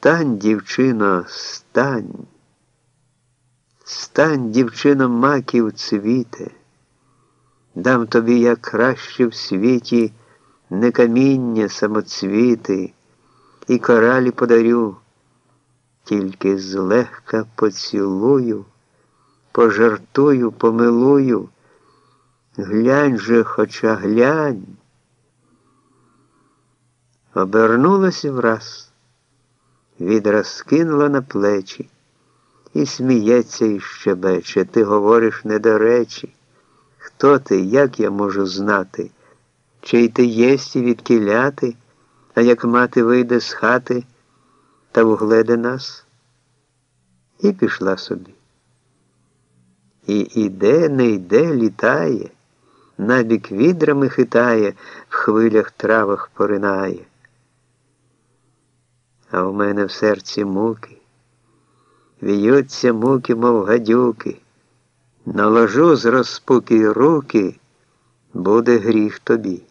Стань, дівчино, стань, стань, дівчино, маків цвіте, дам тобі як краще в світі не каміння самоцвіти, і коралі подарю, тільки злегка поцілую, пожартую, помилую, глянь же, хоча глянь. Обернулася враз відра скинула на плечі і сміється і щебече. Ти говориш не до речі. Хто ти, як я можу знати? Чий ти єсть і відкіляти, а як мати вийде з хати та вгледе нас? І пішла собі. І іде, не йде, літає, набік відрами хитає, в хвилях травах поринає а в мене в серці муки, віються муки, мов гадюки, наложу з розпуки руки, буде гріх тобі.